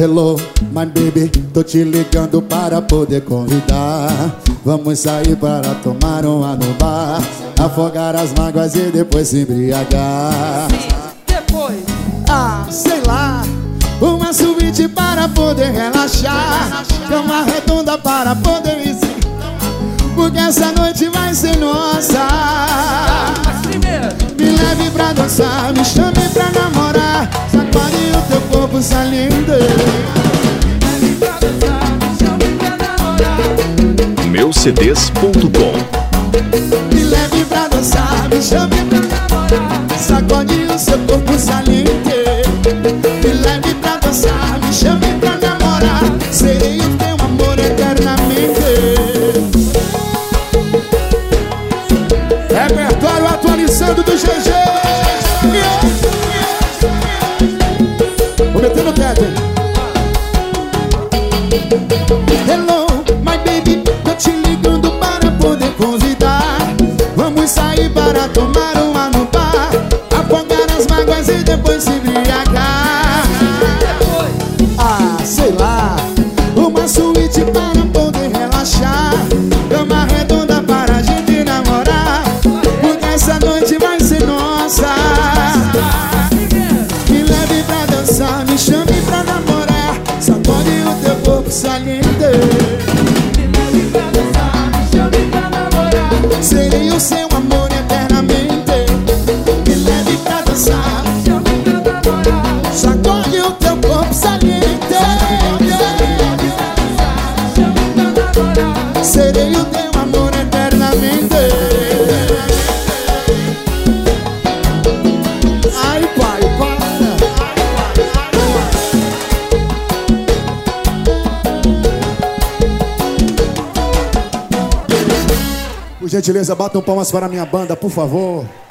Hello, my baby, tô te ligando para poder convidar. Vamos sair para tomar uma no bar, afogar as mágoas e depois se embriagar. Depois, Ah, sei lá, uma suíte para poder relaxar, cama redonda para poder ir. Porque essa noite vai ser nossa. Me leve pra dançar, me chame pra namorar. Meucds.com Me leve pra dançar, me chame pra Namorar, Sacode o seu corpo saliente. Me leve pra dançar, me chame pra namorar. Serei o teu amor eternamente. Repertório atualizando do GG o seu amor eternamente. Me leve pra dançar, sacode o teu corpo saliente. Serei o teu amor eternamente. Gentileza, batam palmas para a minha banda, por favor.